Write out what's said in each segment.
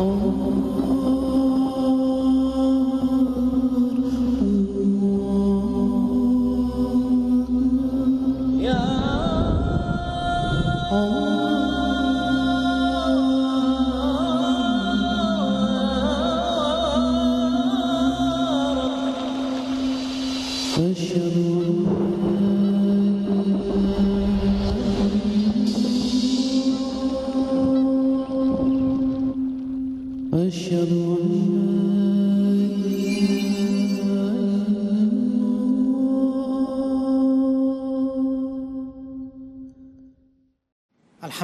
Oh.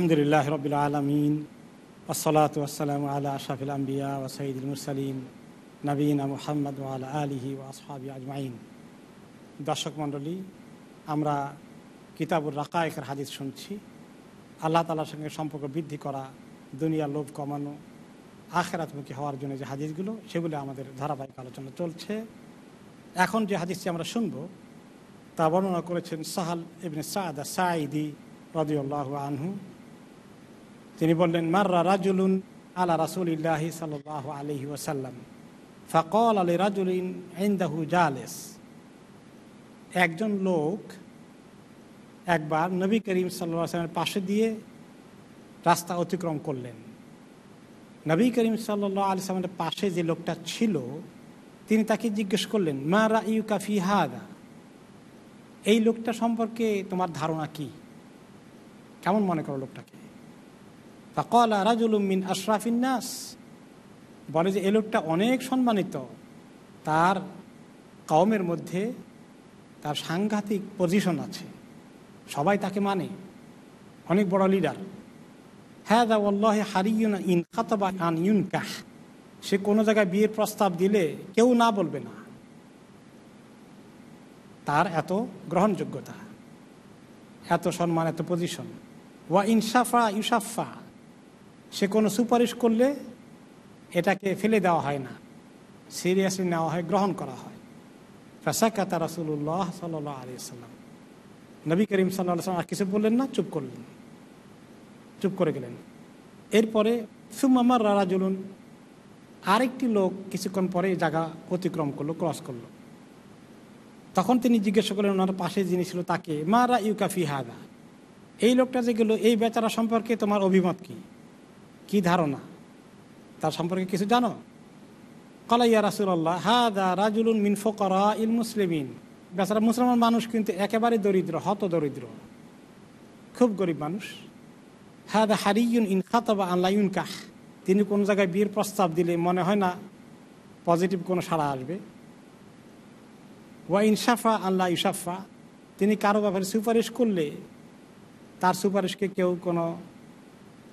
আলহামদুলিল্লাহ রবিল আলমিন, আসসালাত ওসালাম আলা আশাফিল আম্বিয়া ও সঈদুল মুরসালিম নবীন মোহাম্মদ আলা আলিহি ও আসহাবি আজমাইন। দর্শক মণ্ডলী, আমরা কিতাবুর রাকায়কের হাদিস শুনছি। আল্লাহ তালার সঙ্গে সম্পর্ক বৃদ্ধি করা, দুনিয়ার লোভ কমানো, আখেরাতমুখী হওয়ার জন্য যে হাদিসগুলো, সেগুলো আমাদের ধারাবাহিক আলোচনা চলছে। এখন যে হাদিসটি আমরা শুনব, তা বর্ণনা করেছেন সাহাল এবিন সাদা সাঈদি রদিউল্লাহ আনহু। তিনি বললেন, মার্রা রাজুলুন আলা রাসুলিল্লাহি সাল আলহি ওসাল্লাম ফকল আলী রাজুলিন ইন্দাহু জালেস। একজন লোক একবার নবী করিম সাল্লামের পাশে দিয়ে রাস্তা অতিক্রম করলেন। নবী করিম সাল্লাহ আলি সাল্লামের পাশে যে লোকটা ছিল, তিনি তাকে জিজ্ঞেস করলেন, মা রা ইউ কাফি হাদা? এই লোকটা সম্পর্কে তোমার ধারণা কি? কেমন মনে করো লোকটাকে? ফকলা রাজুলুমিন আশরাফিন নাস। বলে যে, এ লোকটা অনেক সম্মানিত। তার কওমের মধ্যে তার সাংঘাতিক পজিশন আছে। সবাই তাকে মানে। অনেক বড় লিডার হ্যাঁ দা ওল্লাহ হারিউন ইন খাতবা আন ইউনকাহ। সে কোনো জায়গায় বিয়ের প্রস্তাব দিলে কেউ না বলবে না। তার এত গ্রহণযোগ্যতা, এত সম্মান, এত পজিশন ওয়া ইনসাফা ইউসাফা সে কোনো সুপারিশ করলে এটাকে ফেলে দেওয়া হয় না। সিরিয়াসলি নেওয়া হয়, গ্রহণ করা হয়। ফাসাকাতা রাসুল্লাহ সাল আলি সাল্লাম নবী করিম সাল্লাম আর কিছু বললেন না, চুপ করলেন। চুপ করে গেলেন। এরপরে সুমামার রারা জুলুন আরেকটি লোক কিছুক্ষণ পরে জায়গা অতিক্রম করল, ক্রস করল। তখন তিনি জিজ্ঞাসা করলেন, ওনার পাশে যিনি ছিল তাকে? মারা ইউকাফি হাদা। এই লোকটা যে গেল, এই বেচারা সম্পর্কে তোমার অভিমত কি? কি ধারণা? তার সম্পর্কে কিছু জানো? কলাইয়া রাসুল্লাহ হাদা রাজুলুন মিন ফকরা ইল মুসলিমিন। বেচারা মুসলমান মানুষ কিন্তু একেবারে দরিদ্র হত দরিদ্র খুব গরিব মানুষ। হাদা হারিউন ইন খাতবা আল্লাহ কাহ তিনি কোন জায়গায় বিয়ের প্রস্তাব দিলে মনে হয় না পজিটিভ কোনো সাড়া আসবে। ওয়া ইনসাফা আল্লাহ ইউসাফা তিনি কারও ব্যাপারে সুপারিশ করলে তার সুপারিশকে কেউ কোনো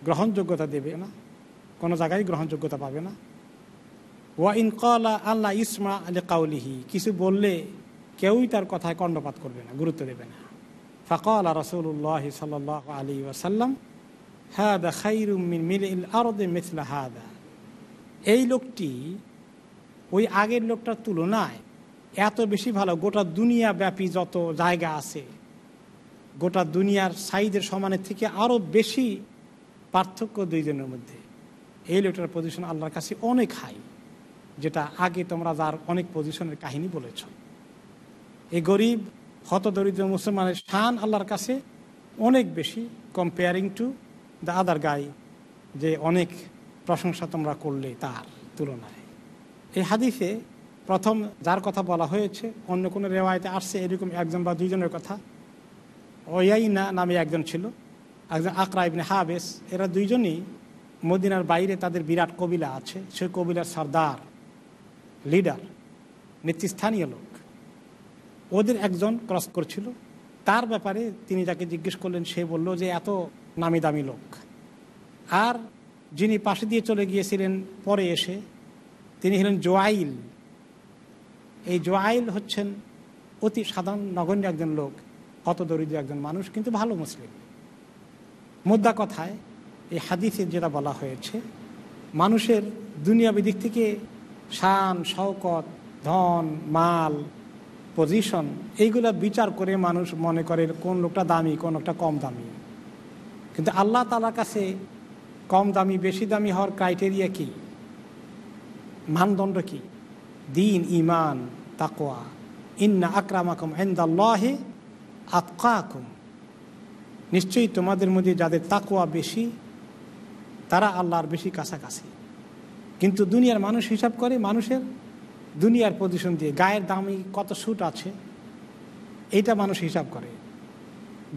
গ্রহণযোগ্যতা দেবে না, কোনো জায়গায় গ্রহণযোগ্যতা পাবে না। ওয়া ইন কলা আল্লাহ ইসমা আলী কাউলিহি কিছু বললে কেউই তার কথায় কর্ণপাত করবে না, গুরুত্ব দেবে না। ফকল রসুল্লাহ সাল আলী ওয়াসাল্লাম, হাদা খাইরুমিন মিল আরদে মিথলা হাদা। এই লোকটি ওই আগের লোকটার তুলনায় এত বেশি ভালো, গোটা দুনিয়া ব্যাপী যত জায়গা আছে, গোটা দুনিয়ার সাইজের সমানের থেকে আরও বেশি পার্থক্য দুইজনের মধ্যে। এই লোকটার পজিশন আল্লাহর কাছে অনেক হাই যেটা আগে তোমরা যার অনেক পজিশনের কাহিনী বলেছ। এই গরিব হত দরিদ্র মুসলমানের শান আল্লাহর কাছে অনেক বেশি comparing to the other guy যে অনেক প্রশংসা তোমরা করলে তার তুলনায়। এই হাদিসে প্রথম যার কথা বলা হয়েছে, অন্য কোনো রেওয়ায়তে আসছে এরকম একজন বা দুইজনের কথা। ওয়াইনা নামে একজন ছিল। একজন আকরা ইবনে হাবেস, এরা দুইজনই মদিনার বাইরে তাদের বিরাট কবিলা আছে। সেই কবিলার সর্দার, লিডার, নেতৃস্থানীয় লোক। ওদের একজন ক্রস করছিল। তার ব্যাপারে তিনি যাকে জিজ্ঞেস করলেন, সে বলল যে, এত নামি দামি লোক। আর যিনি পাশে দিয়ে চলে গিয়েছিলেন, পরে এসে তিনি হলেন জোয়াইল। এই জোয়াইল হচ্ছেন অতি সাধারণ নগণ্য একজন লোক কত দরিদ্র একজন মানুষ, কিন্তু ভালো মুসলিম। মুদ্রা কথায় এই হাদিসে যেটা বলা হয়েছে, মানুষের দুনিয়াবি দিক থেকে শান, শওকত, ধন, মাল, পজিশন, এইগুলা বিচার করে মানুষ মনে করে কোন লোকটা দামি, কোন লোকটা কম দামি। কিন্তু আল্লাহ তালার কাছে কম দামি, বেশি দামি হওয়ার ক্রাইটেরিয়া কি? মানদণ্ড কি? দিন ইমান তাকোয়া ইন্না আকরামাকুম এন্দাল্লাহে আতকাকুম। নিশ্চয়ই তোমাদের মধ্যে যাদের তাকোয়া বেশি, তারা আল্লাহর বেশি কাছাকাছি। কিন্তু দুনিয়ার মানুষ হিসাব করে, মানুষের দুনিয়ার পজিশন দিয়ে, গায়ের দামি কত সুট আছে, এইটা মানুষ হিসাব করে।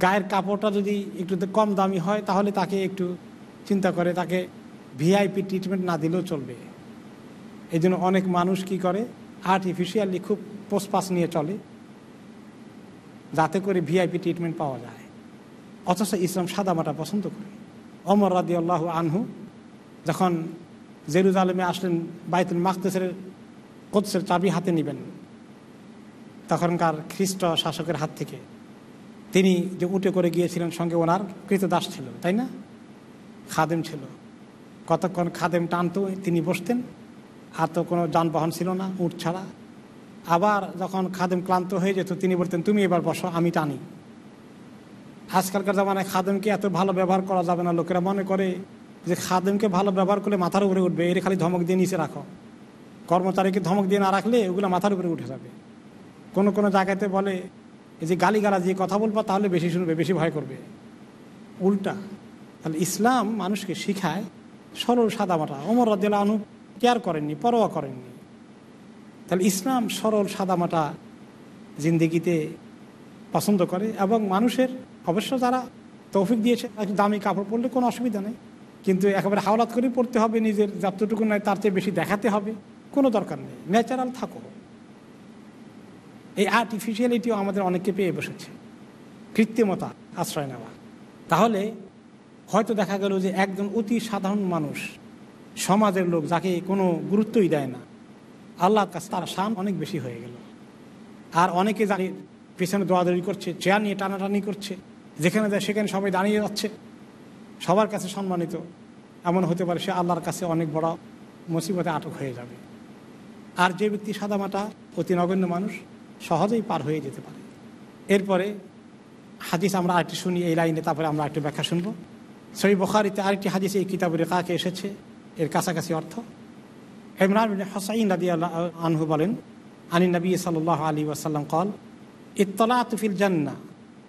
গায়ের কাপড়টা যদি একটু কম দামি হয়, তাহলে তাকে একটু চিন্তা করে, তাকে ভিআইপি ট্রিটমেন্ট না দিলেও চলবে। এই জন্য অনেক মানুষ কি করে আর্টিফিশিয়ালি খুব পোস্টপাস নিয়ে চলে, যাতে করে ভিআইপি ট্রিটমেন্ট পাওয়া যায়। অথচ ইসলাম সাদামাটা পছন্দ করে। অমর রাদি আল্লাহ আনহু যখন জেরুজ আলমে আসলেন, বাইতুল মাকদেসের কোৎসের চাবি হাতে নেবেন, তখনকার খ্রিস্ট শাসকের হাত থেকে, তিনি যে উঠে করে গিয়েছিলেন সঙ্গে ওনার কৃতদাস ছিল, তাই না? খাদেম ছিল। কতক্ষণ খাদেম টানতো তিনি বসতেন, আর তো কোনো যানবাহন ছিল না উঠ ছাড়া। আবার যখন খাদেম ক্লান্ত হয়ে যেত, তিনি বলতেন, তুমি এবার বসো, আমি টানি। আজকালকার জামানায় খাদেমকে এত ভালো ব্যবহার করা যাবে না। লোকেরা মনে করে যে খাদেমকে ভালো ব্যবহার করলে মাথার উপরে উঠবে, এর খালি ধমক দিয়ে নিচে রাখো। কর্মচারীকে ধমক দিয়ে না রাখলে ওগুলো মাথার উপরে উঠে যাবে। কোনো কোনো জায়গাতে বলে যে গালিগালা দিয়ে কথা বলব তাহলে বেশি শুনবে, বেশি ভয় করবে। উল্টা, তাহলে ইসলাম মানুষকে শিখায় সরল সাদামাটা অমর রাজ্লা আনু কেয়ার করেননি, পরোয়া করেননি। তাহলে ইসলাম সরল সাদামাটা জিন্দিগিতে পছন্দ করে এবং মানুষের অবশ্য যারা তৌফিক দিয়েছে দামি কাপড় পরলে কোনো অসুবিধা নেই। কিন্তু একেবারে হাওলাত করেই পড়তে হবে, নিজের যতটুকু নয় তার চেয়ে বেশি দেখাতে হবে, কোনো দরকার নেই। ন্যাচারাল থাকো। এই আর্টিফিশিয়ালিটিও আমাদের অনেককে পেয়ে বসেছে। কৃত্রিমতা আশ্রয় নেওয়া। তাহলে হয়তো দেখা গেল যে একজন অতি সাধারণ মানুষ, সমাজের লোক যাকে কোনো গুরুত্বই দেয় না, আল্লাহর কাছে তার শান অনেক বেশি হয়ে গেল। আর অনেকে জানি পেছনে দোয়াদড়ি করছে, চেয়ার নিয়ে টানাটানি করছে যেখানে যায় সেখানে সবাই দাঁড়িয়ে যাচ্ছে। সবার কাছে সম্মানিত। এমন হতে পারে সে আল্লাহর কাছে অনেক বড় মুসিবতে আটক হয়ে যাবে। আর যে ব্যক্তি সাদামাটা অতি নগণ্য মানুষ, সহজেই পার হয়ে যেতে পারে। এরপরে হাদিস আমরা আরেকটি শুনি, এই লাইনে তারপরে আমরা একটু ব্যাখ্যা শুনব। সই বখারিতে আরেকটি হাদিস এই কিতাবের কাকে এসেছে, এর কাছাকাছি অর্থ। ইমরান হসাইন রাদি আনহু বলেন আনী নবী সাল আলী ওয়াসাল্লাম কল ইত্তলাত ফিল জান্না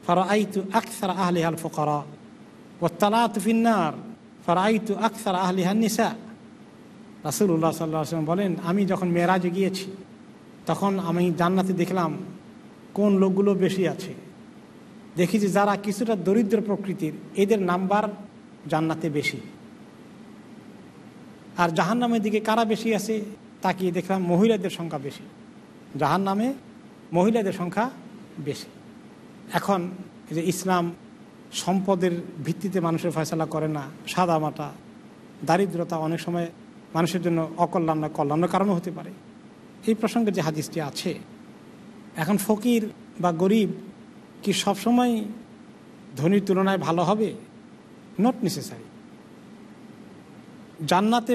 ফরাইতু আকসার আহলিহাল ফকরা ওত্তালাত ফিন্নার ফরাইতু আকসার আহলিহান নিসা রাসুল্লাহ সাল্লাম বলেন, আমি যখন মেয়েরাজে গিয়েছি, তখন আমি জান্নাতে দেখলাম কোন লোকগুলো বেশি আছে। দেখি যে যারা কিছুটা দরিদ্র প্রকৃতির, এদের নাম্বার জান্নাতে বেশি। আর জাহান নামের দিকে কারা বেশি আছে, তাকিয়ে দেখলাম মহিলাদের সংখ্যা বেশি। জাহান নামে মহিলাদের সংখ্যা বেশি। এখন যে ইসলাম সম্পদের ভিত্তিতে মানুষের ফয়সলা করে না, সাদা মাটা, দারিদ্রতা অনেক সময় মানুষের জন্য অকল্যাণ না কল্যাণ কারণও হতে পারে। এই প্রসঙ্গে যে হাদিসটি আছে, এখন ফকির বা গরিব কি সবসময় ধনীর তুলনায় ভালো হবে? নট নেসেসারি জান্নাতে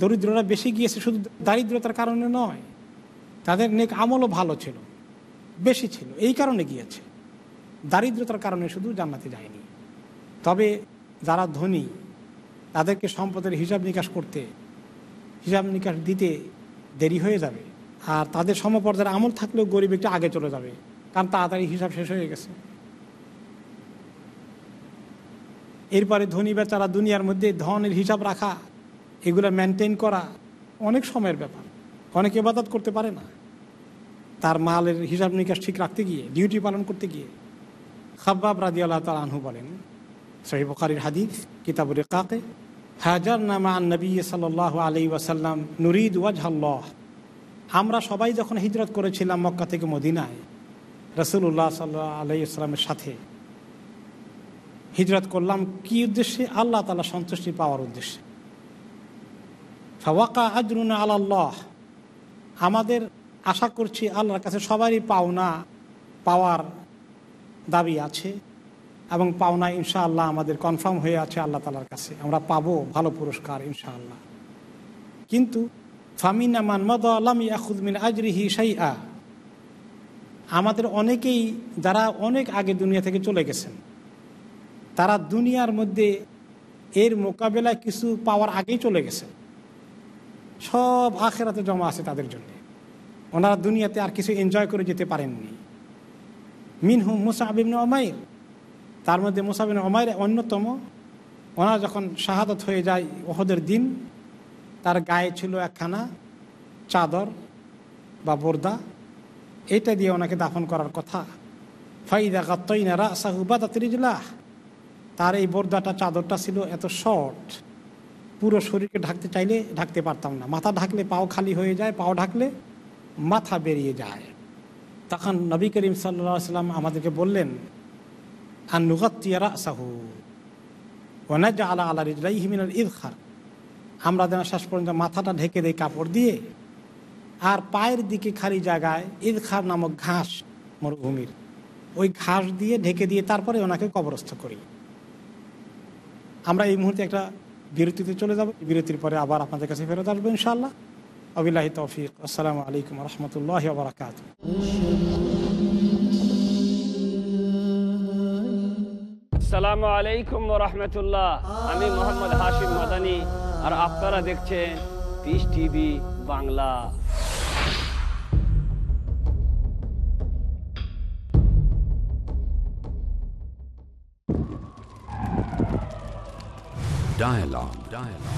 দরিদ্ররা বেশি গিয়েছে শুধু দারিদ্রতার কারণে নয়, তাদের নেক আমলও ভালো ছিল, বেশি ছিল, এই কারণে গিয়েছে। দারিদ্রতার কারণে শুধু জান্নাতে যায়নি। তবে যারা ধনী, তাদেরকে সম্পদের হিসাব নিকাশ করতে, হিসাব নিকাশ দিতে দেরি হয়ে যাবে। আর তাদের সমপর্যায়ের আমল থাকলেও গরিব একটু আগে চলে যাবে, কারণ তাড়াতাড়ি হিসাব শেষ হয়ে গেছে। এরপরে ধনী বেচারা দুনিয়ার মধ্যে ধনের হিসাব রাখা, এগুলো মেনটেন করা অনেক সময়ের ব্যাপার। অনেক এবাদত করতে পারে না। তার মালের হিসাব নিকাশ ঠিক রাখতে গিয়ে ডিউটি পালন করতে গিয়ে খাব্বাব রাজি আল্লাহ তাল আনহু বলেন সহি বখারির হাদিস কিতাবুর কাকে হাজার নামা নবী সাল আলি ওয়াসাল্লাম নুরিদ ওয়াজহাল্লাহ। আমরা সবাই যখন হিজরত করেছিলাম মক্কা থেকে মদিনায় রসুল্লাহ সাল্লাহ আলি আলাইসালামের সাথে, হিজরত করলাম কি উদ্দেশ্যে? আল্লাহ তালা সন্তুষ্টি পাওয়ার উদ্দেশ্যে। ফাওয়াকা আজরুন আল্লাহ আমাদের আশা করছি আল্লাহর কাছে সবারই পাওনা, পাওয়ার দাবি আছে এবং পাওনা ইনশাআল্লাহ আমাদের কনফার্ম হয়ে আছে আল্লাহ তালার কাছে। আমরা পাবো ভালো পুরস্কার ইনশাআল্লাহ। কিন্তু ফামিন মদ আল্লাম ইয়াকুদ্মিন আজরিহি সাই আ আমাদের অনেকেই, যারা অনেক আগে দুনিয়া থেকে চলে গেছেন, তারা দুনিয়ার মধ্যে এর মোকাবেলায় কিছু পাওয়ার আগেই চলে গেছে সব আখেরাতে জমা আছে তাদের জন্য। ওনারা দুনিয়াতে আর কিছু এনজয় করে যেতে পারেননি। মিনহুম মুসাবিন অমাইর তার মধ্যে মুসাবিন অমাইর অন্যতম। ওনার যখন শাহাদত হয়ে যায় ওহদের দিন, তার গায়ে ছিল একখানা চাদর বা বোরদা। এটা দিয়ে ওনাকে দাফন করার কথা। ফাইদা গাত্তইনারা সাহুবাদ তিরিজলাহ তার এই বোরদাটা, চাদরটা ছিল এত শর্ট। পুরো শরীরকে ঢাকতে চাইলে ঢাকতে পারতাম না। মাথা ঢাকলে পাও খালি হয়ে যায়, পাও ঢাকলে মাথা বেরিয়ে যায়। তখন নবী করিম সাল্লা সাল্লাম আমাদেরকে বললেন সাহু আলা আমরা যেন শেষ পর্যন্ত মাথাটা ঢেকে দেই কাপড় দিয়ে, আর পায়ের দিকে খালি জায়গায় ইদখার নামক ঘাস মরুভূমির, ওই ঘাস দিয়ে ঢেকে দিয়ে তারপরে ওনাকে কবরস্থ করি। আমরা এই মুহূর্তে একটা বিরতিতে চলে যাব। বিরতির পরে আবার আপনাদের কাছে ফেরত আসব ইনশাআল্লাহ। আবিল্লাহি তৌফিক আসসালামু আলাইকুম রহমতুল্লাহ বারাকাত আসসালামু আলাইকুম রহমতুল্লাহ আমি মোহাম্মদ হাশিম মাদানি আর আপনারা দেখছেন Peace TV Bangla Dialogue. Dialogue.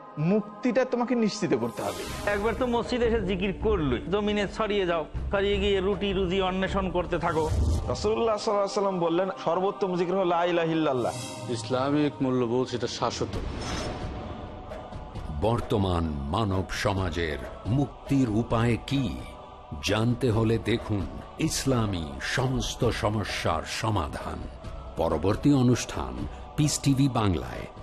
মুক্তিটা তোমাকে নিশ্চিত করতে হবে। একবার তো মসজিদে এসে জিকির করলই। জমিনে ছড়িয়ে যাও ছড়িয়ে গিয়ে রুটি রুজি অন্বেষণ করতে থাকো। রসুল্লাহ সাল্লাম বললেন সর্বোত্তম জিকির হল আইলাহিল্লাহ ইসলামিক মূল্যবোধ সেটা শাশ্বত। বর্তমান মানব সমাজের মুক্তির উপায় কি? জানতে হলে দেখুন ইসলামী সমস্ত সমস্যার সমাধান। পরবর্তী অনুষ্ঠান পিস টিভি বাংলায়।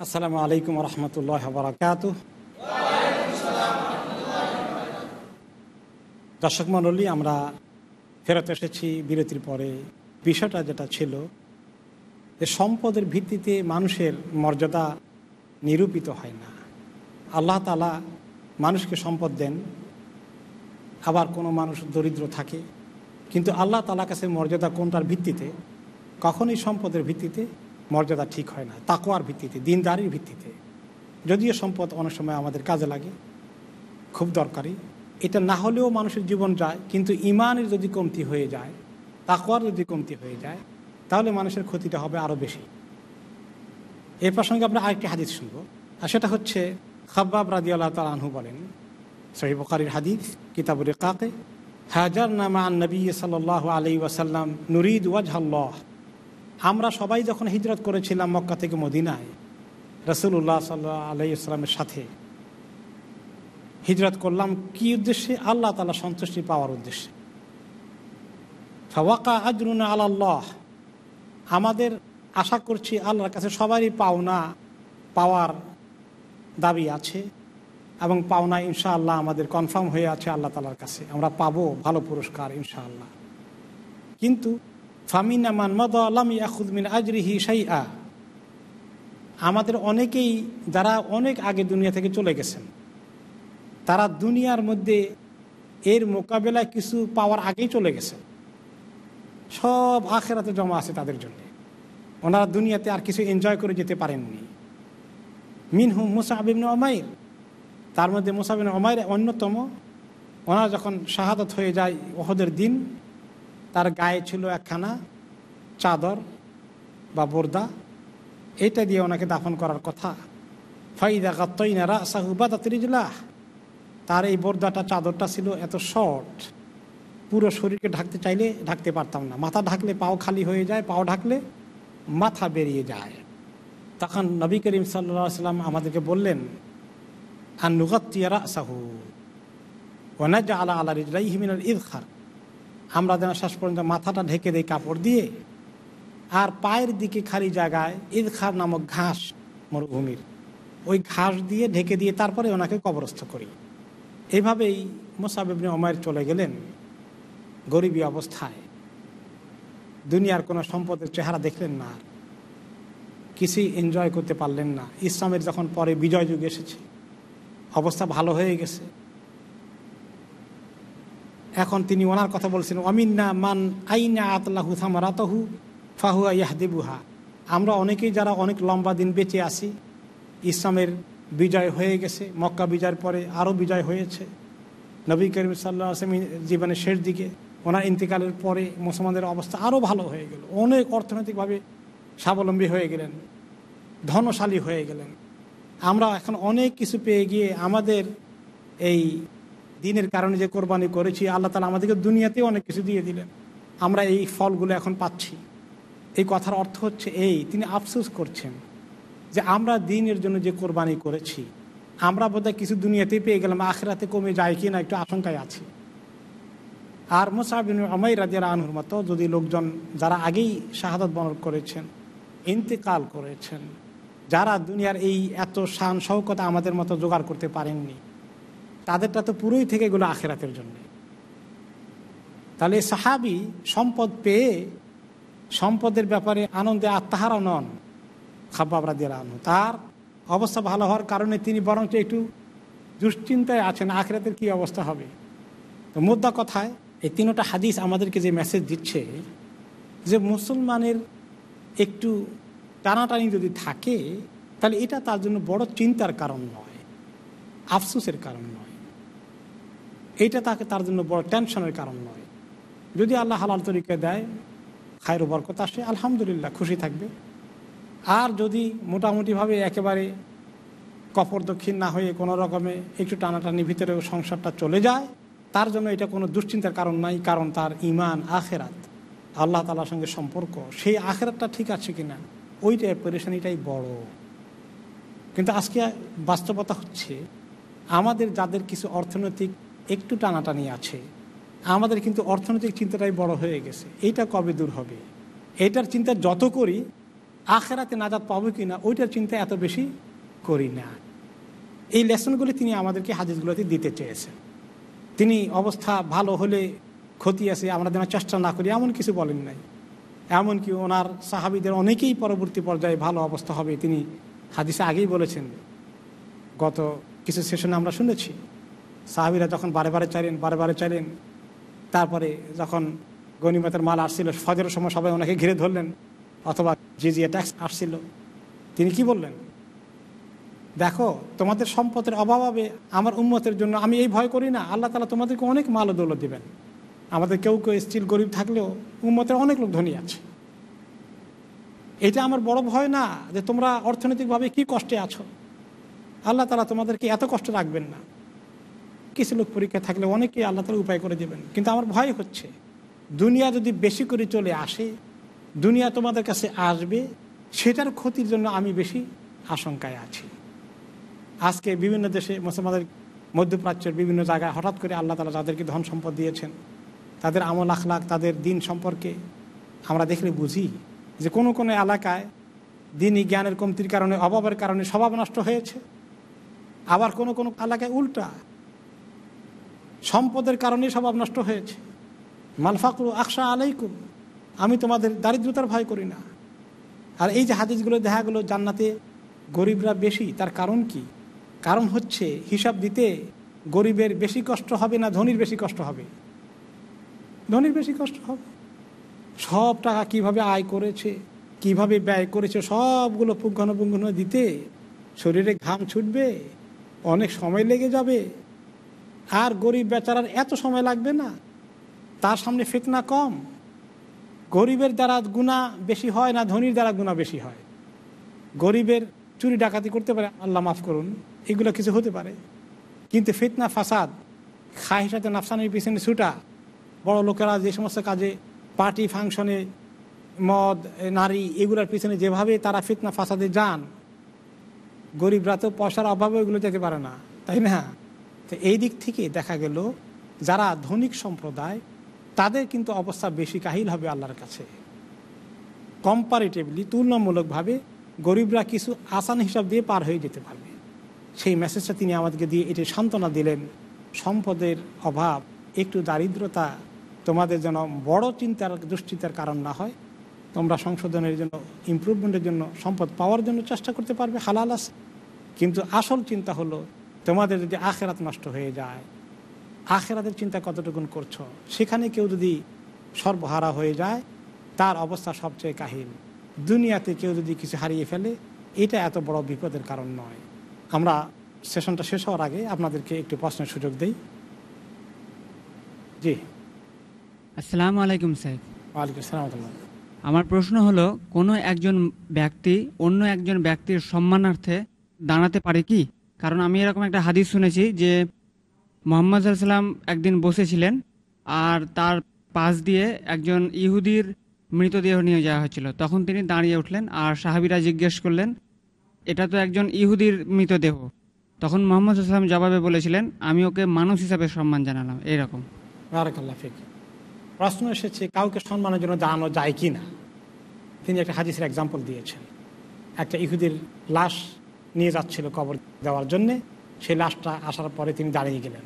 আসসালামু আলাইকুম রহমতুল্লাহ বারাকাত দর্শক মণ্ডলী, আমরা ফেরত এসেছি বিরতির পরে। বিষয়টা যেটা ছিল, যে সম্পদের ভিত্তিতে মানুষের মর্যাদা নিরূপিত হয় না। আল্লাহ তালা মানুষকে সম্পদ দেন, আবার কোনো মানুষ দরিদ্র থাকে কিন্তু আল্লাহ তালা কাছে মর্যাদা কোনটার ভিত্তিতে? কখনই সম্পদের ভিত্তিতে মর্যাদা ঠিক হয় না তাকোয়ার ভিত্তিতে, দিনদারির ভিত্তিতে। যদিও সম্পদ অনেক সময় আমাদের কাজে লাগে, খুব দরকারি। এটা না হলেও মানুষের জীবন যায়, কিন্তু ইমানের যদি কমতি হয়ে যায় তাকোয়ার যদি কমতি হয়ে যায়, তাহলে মানুষের ক্ষতিটা হবে আরও বেশি। এ প্রসঙ্গে আমরা আরেকটি হাদিস শুনব, আর সেটা হচ্ছে খাব্বাব রাজি আল্লাহ তাল আনহু বলেন সহি বকারির হাদিস কিতাবুর কাকে হাজার নামা নবী সাল আলী ওয়াসাল্লাম নুরিদ ওয়াজহাল্লাহ। আমরা সবাই যখন হিজরত করেছিলাম মক্কা থেকে মদিনায় রসুল্লাহ সাল্লাহ আলাইসলামের সাথে হিজরত করলাম কি উদ্দেশ্যে? আল্লাহ তালা সন্তুষ্টি পাওয়ার উদ্দেশ্যে। ফাওয়াকা আজরুন আল্লাহ আমাদের আশা করছি আল্লাহর কাছে সবারই পাওনা, পাওয়ার দাবি আছে। এবং পাওনা ইনশাআল্লাহ আমাদের কনফার্ম হয়ে আছে আল্লাহ তালার কাছে। আমরা পাবো ভালো পুরস্কার ইনশাআল্লাহ। কিন্তু ফামিন আমান মদ আলাম ইয়াকুদ্মিন আজরিহি সাইয়া আমাদের অনেকেই যারা অনেক আগে দুনিয়া থেকে চলে গেছেন, তারা দুনিয়ার মধ্যে এর মোকাবেলায় কিছু পাওয়ার আগেই চলে গেছে সব আখেরাতে জমা আছে তাদের জন্য। ওনারা দুনিয়াতে আর কিছু এনজয় করে যেতে পারেননি। মিনহুম মুসাবিন অমাইর তার মধ্যে মুসাবিন অমাইর অন্যতম। ওনার যখন শাহাদত হয়ে যায় ওহদের দিন, তার গায়ে ছিল একখানা চাদর বা বোরদা। এটা দিয়ে ওনাকে দাফন করার কথা। ফাইদা গাত্তইনারা সাহুবাদা তিরিজলাহ তার এই বোরদাটা, চাদরটা ছিল এত শর্ট। পুরো শরীরকে ঢাকতে চাইলে ঢাকতে পারতাম না। মাথা ঢাকলে পাও খালি হয়ে যায়, পাও ঢাকলে মাথা বেরিয়ে যায়। তখন নবী করিম সাল্লা সাল্লাম আমাদেরকে বললেন আর নুগতিয়ারা সাহু ওনাজ আলা আলা হিমিনাল ইদখার আমরা যেন শেষ পর্যন্ত মাথাটা ঢেকে দেই কাপড় দিয়ে, আর পায়ের দিকে খালি জায়গায় ইদখার নামক ঘাস মরুভূমির। ওই ঘাস দিয়ে ঢেকে দিয়ে তারপরে ওনাকে কবরস্থ করি। এইভাবেই মোসাবিবনে অমায়ের চলে গেলেন গরিবী অবস্থায়। দুনিয়ার কোনো সম্পদের চেহারা দেখলেন না, কিছুই এনজয় করতে পারলেন না। ইসলামের যখন পরে বিজয় যুগ এসেছে অবস্থা ভালো হয়ে গেছে। এখন তিনি ওনার কথা বলছেন অমিন্না মান আইনা আতলাহু থামারাতহু ফাহুয়া ইয়াহদিবুহা। আমরা অনেকেই যারা অনেক লম্বা দিন বেঁচে আছি, ইসলামের বিজয় হয়ে গেছে, মক্কা বিজয়ের পরে আরও বিজয় হয়েছে। নবী করিম সাল্লাহ আসলামী জীবনের শেষ দিকে ওনার ইন্তেকালের পরে মুসলমানদের অবস্থা আরও ভালো হয়ে গেল। অনেক অর্থনৈতিকভাবে স্বাবলম্বী হয়ে গেলেন, ধনশালী হয়ে গেলেন। আমরা এখন অনেক কিছু পেয়ে গিয়ে আমাদের এই দিনের কারণে যে কোরবানি করেছি, আল্লাহ তালা আমাদেরকে দুনিয়াতেও অনেক কিছু দিয়ে দিলেন। আমরা এই ফলগুলো এখন পাচ্ছি। এই কথার অর্থ হচ্ছে এই, তিনি আফসোস করছেন যে আমরা দিনের জন্য যে কোরবানি করেছি, আমরা বোধহয় কিছু দুনিয়াতেই পেয়ে গেলাম, আখরাতে কমে যায় কি না একটু আশঙ্কায় আছি। আর মোসাবিন আমাই রাজিয়ার আনহুর মতো যদি লোকজন, যারা আগেই শাহাদত বরণ করেছেন, ইন্তেকাল করেছেন যারা দুনিয়ার এই এত শান শৌকতা আমাদের মতো জোগাড় করতে পারেননি, তাদেরটা তো পুরোই থেকে গেলো আখেরাতের জন্য। তাহলে সাহাবি সম্পদ পেয়ে সম্পদের ব্যাপারে আনন্দে আত্মাহারা নন, খাব্বাব রাজিয়াল আনহু। তার অবস্থা ভালো হওয়ার কারণে তিনি বরঞ্চ একটু দুশ্চিন্তায় আছেন, আখেরাতের কি অবস্থা হবে? তো মুদ্রা কথায় এই তিনোটা হাদিস আমাদেরকে যে মেসেজ দিচ্ছে যে মুসলমানের একটু টানাটানি যদি থাকে, তাহলে এটা তার জন্য বড় চিন্তার কারণ নয়, আফসোসের কারণ নয়। এইটা তাকে তার জন্য বড় টেনশনের কারণ নয়। যদি আল্লাহ হালাল তরিকে দেয়, খায়ের বরকত আসে, আলহামদুলিল্লাহ, খুশি থাকবে। আর যদি মোটামুটিভাবে একেবারে কপর দক্ষিণ না হয়ে কোনো রকমে একটু টানাটানি ভিতরে সংসারটা চলে যায়, তার জন্য এটা কোনো দুশ্চিন্তার কারণ নাই, কারণ তার ইমান আখেরাত, আল্লাহ তালার সঙ্গে সম্পর্ক, সেই আখেরাতটা ঠিক আছে কিনা? ওইটাই পরেশানিটাই বড়। কিন্তু আজকে বাস্তবতা হচ্ছে, আমাদের যাদের কিছু অর্থনৈতিক একটু টানাটানি আছে, আমাদের কিন্তু অর্থনৈতিক চিন্তাটাই বড় হয়ে গেছে। এইটা কবে দূর হবে? এইটার চিন্তা যত করি, আখেরাতে নাজাদ পাবো কি না ওইটার চিন্তা এত বেশি করি না। এই লেসনগুলি তিনি আমাদেরকে হাদিসগুলোতে দিতে চেয়েছেন। তিনি অবস্থা ভালো হলে ক্ষতি আছে, আমরা যেন চেষ্টা না করি, এমন কিছু বলেন নাই। এমনকি ওনার সাহাবিদের অনেকেই পরবর্তী পর্যায়ে ভালো অবস্থা হবে তিনি হাদিসে আগেই বলেছেন। গত কিছু সেশনে আমরা শুনেছি। সাহাবিরা যখন বারে বারে চাইলেন, বারে বারে চাইলেন, তারপরে যখন গণিমতের মাল আসছিল, ফজরের সময় সবাই ওনাকে ঘিরে ধরলেন, অথবা জিজিয়া ট্যাক্স আসছিল। তিনি কি বললেন? দেখো, তোমাদের সম্পদের অভাব হবে, আমার উন্মতের জন্য আমি এই ভয় করি না। আল্লাহ তালা তোমাদেরকে অনেক মাল দৌলত দেবেন। আমাদের কেউ কেউ স্টিল গরিব থাকলেও উন্মতের অনেক লোক ধনী আছে। এটা আমার বড় ভয় না যে তোমরা অর্থনৈতিকভাবে কি কষ্টে আছো? আল্লাহ তালা তোমাদেরকে এত কষ্ট রাখবেন না। কিছু লোক পরীক্ষা থাকলে অনেকেই আল্লাহ তালা উপায় করে দেবেন। কিন্তু আমার ভয় হচ্ছে, দুনিয়া যদি বেশি করে চলে আসে, দুনিয়া তোমাদের কাছে আসবে, সেটার ক্ষতির জন্য আমি বেশি আশঙ্কায় আছি। আজকে বিভিন্ন দেশে মুসলমানদের মধ্যপ্রাচ্যের বিভিন্ন জায়গায় হঠাৎ করে আল্লাহ তালা যাদেরকে ধন সম্পদ দিয়েছেন তাদের আমল আখলাখ, তাদের দিন সম্পর্কে আমরা দেখলে বুঝি যে কোনো কোনো এলাকায় দিনই জ্ঞানের কমতির কারণে, অভাবের কারণে স্বভাব নষ্ট হয়েছে। আবার কোনো কোনো এলাকায় উল্টা সম্পদের কারণে স্বভাব নষ্ট হয়েছে। মালফাকুর আকশা আলাইকুম, আমি তোমাদের দারিদ্রতার ভয় করি না। আর এই যে হাদিসগুলো দেখা গেলো জান্নাতে গরিবরা বেশি, তার কারণ কি? কারণ হচ্ছে হিসাব দিতে গরিবের বেশি কষ্ট হবে না ধনির বেশি কষ্ট হবে? ধনির বেশি কষ্ট হবে। সব টাকা কীভাবে আয় করেছে, কীভাবে ব্যয় করেছে, সবগুলো পুঙ্খানুপুঙ্খান দিতে শরীরে ঘাম ছুটবে, অনেক সময় লেগে যাবে। আর গরিব বেচারার এত সময় লাগবে না, তার সামনে ফেতনা কম। গরিবের দ্বারা গুণা বেশি হয় না, ধনির দ্বারা গুণা বেশি হয়। গরিবের চুরি ডাকাতি করতে পারে, আল্লাহ মাফ করুন, এগুলো কিছু হতে পারে। কিন্তু ফিতনা, ফাসাদ খাহিসাতে নাফসানির পিছনে ছুটা বড় লোকেরা যে সমস্ত কাজে পার্টি ফাংশনে মদ নারী এগুলোর পিছনে যেভাবে তারা ফিতনা ফাসাদে যান, গরিবরা তো পয়সার অভাবে এগুলো যেতে পারে না, তাই না? তো এই দিক থেকে দেখা গেল, যারা ধনিক সম্প্রদায়, তাদের কিন্তু অবস্থা বেশি কাহিল হবে আল্লাহর কাছে। কম্পারিটিভলি তুলনামূলকভাবে গরিবরা কিছু আসান হিসাব দিয়ে পার হয়ে যেতে পারবে। সেই মেসেজটা তিনি আমাদেরকে দিয়ে এটি সান্ত্বনা দিলেন। সম্পদের অভাব, একটু দারিদ্রতা তোমাদের যেন বড় চিন্তার, দুশ্চিন্তার কারণ না হয়। তোমরা সংশোধনের জন্য ইম্প্রুভমেন্টের জন্য সম্পদ পাওয়ার জন্য চেষ্টা করতে পারবে, হালাল আছে। কিন্তু আসল চিন্তা হলো, তোমাদের যদি আখেরাত নষ্ট হয়ে যায়, আখেরাতের চিন্তা কতটুকুন করছ? সেখানে কেউ যদি সর্বহারা হয়ে যায়, তার অবস্থা সবচেয়ে কাহিল। দুনিয়াতে কেউ যদি কিছু হারিয়ে ফেলে, এটা এত বড় বিপদের কারণ নয়। আমরা সেশনটা শেষ হওয়ার আগে আপনাদেরকে একটু প্রশ্নের সুযোগ দেই। জি। আসসালামু আলাইকুম স্যার। ওয়ালাইকুম সালাম আমার প্রশ্ন হলো কোনো একজন ব্যক্তি অন্য একজন ব্যক্তির সম্মানার্থে দাঁড়াতে পারে কি? কারণ আমি এরকম একটা হাদিস শুনেছি যে মোহাম্মদ সাল্লাম একদিন বসেছিলেন আর তার পাশ দিয়ে একজন ইহুদির মৃতদেহ নিয়ে যাওয়া হয়েছিল। তখন তিনি দাঁড়িয়ে উঠলেন আর সাহাবিরা জিজ্ঞেস করলেন এটা তো একজন ইহুদির মৃতদেহ। তখন মোহাম্মদ সাল্লাম জবাবে বলেছিলেন আমি ওকে মানুষ হিসাবে সম্মান জানালাম। এরকম বারাকাল্লাহ ফিক। প্রশ্ন এসেছে, কাউকে সম্মানের জন্য দাঁড়ানো যায় কি না তিনি একটা হাদিসের এক্সাম্পল দিয়েছেন। একটা ইহুদির লাশ নিয়ে যাচ্ছিল কবর দেওয়ার জন্যে। সেই লাশটা আসার পরে তিনি দাঁড়িয়ে গেলেন।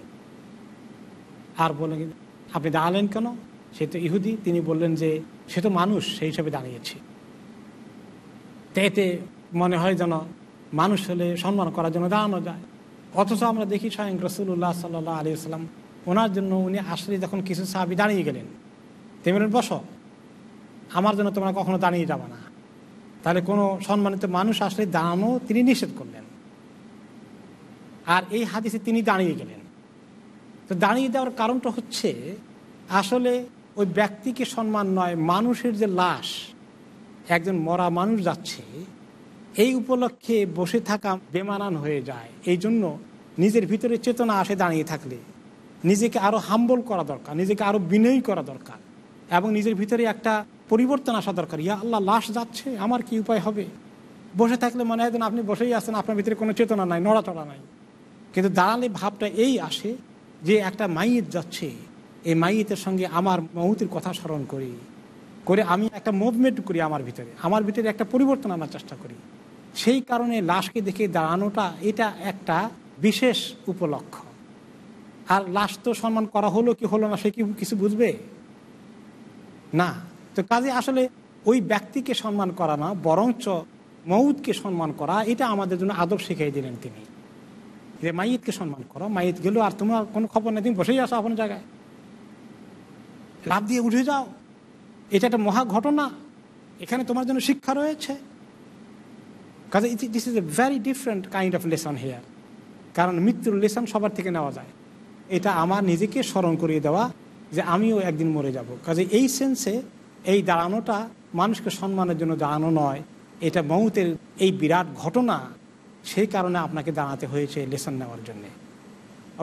আর বললেন, আপনি দাঁড়ালেন কেন? সে তো ইহুদি। তিনি বললেন যে, সে তো মানুষ, সেই হিসাবে দাঁড়িয়েছে। তো এতে মনে হয় যেন মানুষ হলে সম্মান করার জন্য দাঁড়ানো যায়। অথচ আমরা দেখি স্বয়ং রসুল্লাহ সাল্লাহ আলী ওনার জন্য উনি আসলে যখন কিছু সাহাবি দাঁড়িয়ে গেলেন তিনি বলেন, বসো। আমার জন্য তোমরা কখনো দাঁড়িয়ে যাবে না। তাহলে কোনো সম্মানিত মানুষ আসলে দাঁড়ানো তিনি নিষেধ করলেন। আর এই হাদিসে তিনি দাঁড়িয়ে গেলেন। তো দাঁড়িয়ে দেওয়ার কারণটা হচ্ছে, আসলে ওই ব্যক্তিকে সম্মান নয়, মানুষের যে লাশ, একজন মরা মানুষ যাচ্ছে, এই উপলক্ষে বসে থাকা বেমানান হয়ে যায়। এই জন্য নিজের ভিতরে চেতনা আসে দাঁড়িয়ে থাকলে। নিজেকে আরও হাম্বল করা দরকার, নিজেকে আরও বিনয়ী করা দরকার। এবং নিজের ভিতরে একটা পরিবর্তন আসা দরকার। ইয়া আল্লাহ, লাশ যাচ্ছে, আমার কি উপায় হবে? বসে থাকলে মনে হয় আপনি বসেই আছেন, আপনার ভিতরে কোনো চেতনা নাই, নড়াচড়া নাই। কিন্তু দাঁড়ালে ভাবটা এই আসে যে একটা মাইয়ের যাচ্ছে। এই মাইয়েতের সঙ্গে আমার মৌতির কথা স্মরণ করি। করে আমি একটা মুভমেন্ট করি আমার ভিতরে। আমার ভিতরে একটা পরিবর্তন আনার চেষ্টা করি। সেই কারণে লাশকে দেখে দাঁড়ানোটা, এটা একটা বিশেষ উপলক্ষ। আর লাশ তো সম্মান করা হলো কি হলো না, সে কি কিছু বুঝবে? না। তো কাজে আসলে ওই ব্যক্তিকে সম্মান করা না, বরঞ্চ মৌদকে সম্মান করা, এটা আমাদের জন্য আদব শিখিয়ে দিলেন তিনি। যে মাইয়িতকে সম্মান করো, মাইয়িত গেল আর তোমার কোনো খবর নেই, তুমি বসেই আসো আপনার জায়গায়। লাভ দিয়ে উঠে যাও। এটা একটা মহা ঘটনা। এখানে তোমার জন্য শিক্ষা রয়েছে। কাজে this is a very different kind of lesson here কারণ মৃত্যুর লেসন সবার থেকে নেওয়া যায়। এটা আমার নিজেকে স্মরণ করিয়ে দেওয়া যে আমিও একদিন মরে যাব। কাজে এই সেন্সে এই দাঁড়ানোটা মানুষকে সম্মানের জন্য দাঁড়ানো নয়। এটা মৌতের এই বিরাট ঘটনা, সেই কারণে আপনাকে দাঁড়াতে হয়েছে লেসন নেওয়ার জন্যে।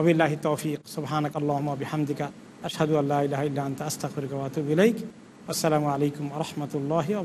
অবিল্লাহি তৌফিক। সুবহানাক আল্লাহুম্মা বিহামদিকা। আশহাদু আল্লা ইলাহা ইল্লা আনতা, আস্তাগফিরুকা ওয়া আতুবু ইলাইক। আসসালামু আলাইকুম রাহমাতুল্লাহি ওয়া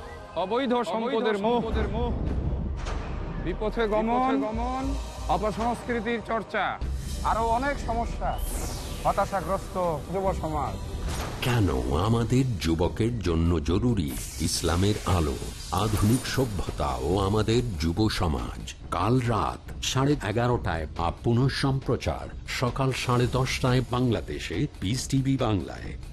অবৈধ সম্পদের মোহ। বিপথে গমন। গমন। অপসংস্কৃতির চর্চা। আরও অনেক সমস্যা। হতাশাগ্রস্ত যুব সমাজ। কেন আমাদের যুবকের জন্য জরুরি ইসলামের আলো আধুনিক সভ্যতা ও আমাদের যুব সমাজ? কাল রাত সাড়ে এগারোটায় বা পুনঃ সম্প্রচার সকাল সাড়ে দশটায় বাংলাদেশে পিস টিভি বাংলায়।